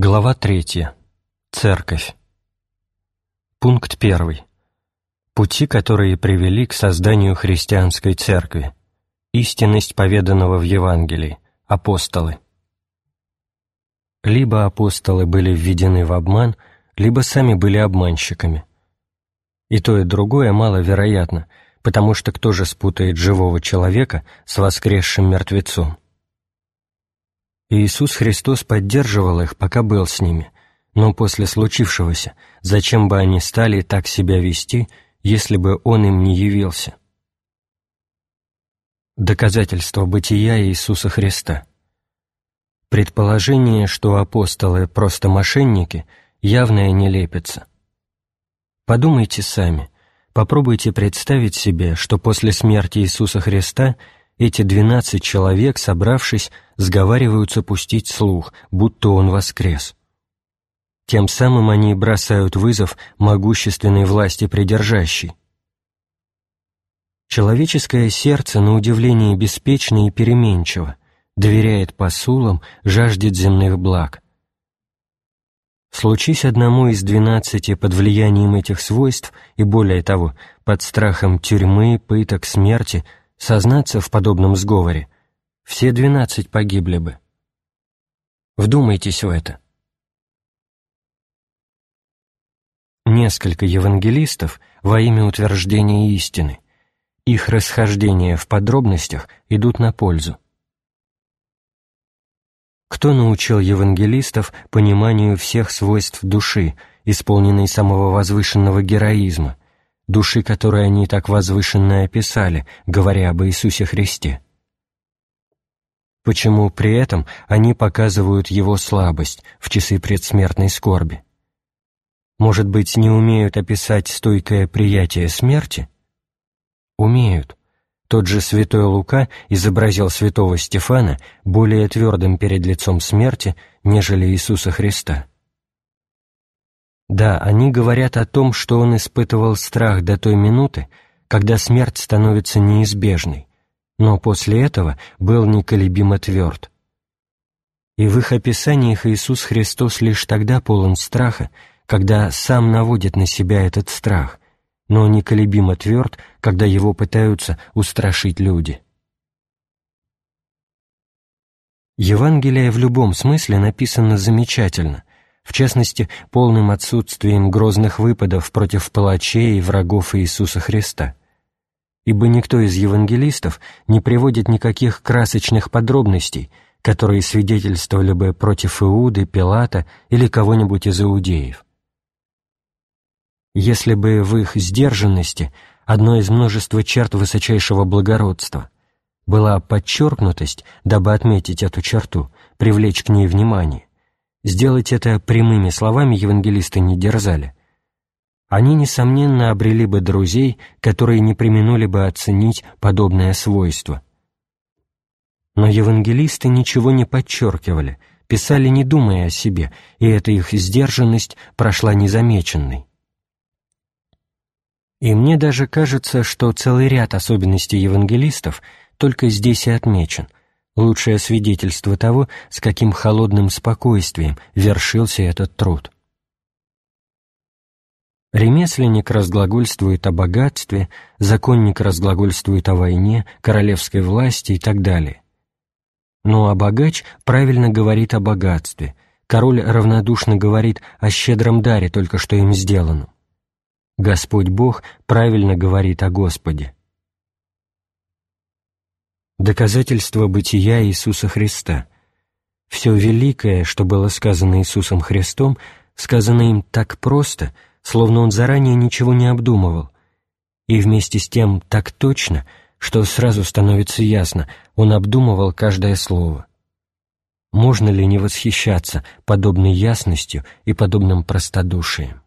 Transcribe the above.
Глава 3. Церковь. Пункт 1. Пути, которые привели к созданию христианской церкви. Истинность поведанного в Евангелии. Апостолы. Либо апостолы были введены в обман, либо сами были обманщиками. И то, и другое маловероятно, потому что кто же спутает живого человека с воскресшим мертвецом? Иисус Христос поддерживал их, пока был с ними, но после случившегося, зачем бы они стали так себя вести, если бы Он им не явился? Доказательство бытия Иисуса Христа. Предположение, что апостолы просто мошенники, явная нелепица. Подумайте сами, попробуйте представить себе, что после смерти Иисуса Христа – эти двенадцать человек, собравшись, сговариваются пустить слух, будто он воскрес. Тем самым они бросают вызов могущественной власти придержащей. Человеческое сердце, на удивление, беспечно и переменчиво, доверяет посулам, жаждет земных благ. Случись одному из двенадцати под влиянием этих свойств и, более того, под страхом тюрьмы, пыток, смерти – сознаться в подобном сговоре, все двенадцать погибли бы. Вдумайтесь в это. Несколько евангелистов во имя утверждения истины, их расхождения в подробностях идут на пользу. Кто научил евангелистов пониманию всех свойств души, исполненной самого возвышенного героизма, души которой они так возвышенно описали, говоря об Иисусе Христе. Почему при этом они показывают его слабость в часы предсмертной скорби? Может быть, не умеют описать стойкое приятие смерти? Умеют. Тот же святой Лука изобразил святого Стефана более твердым перед лицом смерти, нежели Иисуса Христа. Да, они говорят о том, что он испытывал страх до той минуты, когда смерть становится неизбежной, но после этого был неколебимо тверд. И в их описаниях Иисус Христос лишь тогда полон страха, когда сам наводит на себя этот страх, но неколебимо тверд, когда его пытаются устрашить люди. Евангелие в любом смысле написано замечательно, в частности, полным отсутствием грозных выпадов против палачей и врагов Иисуса Христа. Ибо никто из евангелистов не приводит никаких красочных подробностей, которые свидетельствовали бы против Иуды, Пилата или кого-нибудь из иудеев. Если бы в их сдержанности одной из множества черт высочайшего благородства была подчеркнутость, дабы отметить эту черту, привлечь к ней внимание, Сделать это прямыми словами евангелисты не дерзали. Они, несомненно, обрели бы друзей, которые не применули бы оценить подобное свойство. Но евангелисты ничего не подчеркивали, писали не думая о себе, и эта их сдержанность прошла незамеченной. И мне даже кажется, что целый ряд особенностей евангелистов только здесь и отмечен, лучшее свидетельство того, с каким холодным спокойствием вершился этот труд. Ремесленник разглагольствует о богатстве, законник разглагольствует о войне, королевской власти и так далее. Но а богач правильно говорит о богатстве, король равнодушно говорит о щедром даре, только что им сделанном. Господь Бог правильно говорит о Господе доказательство бытия Иисуса Христа. Все великое, что было сказано Иисусом Христом, сказано им так просто, словно он заранее ничего не обдумывал, и вместе с тем так точно, что сразу становится ясно, он обдумывал каждое слово. Можно ли не восхищаться подобной ясностью и подобным простодушием?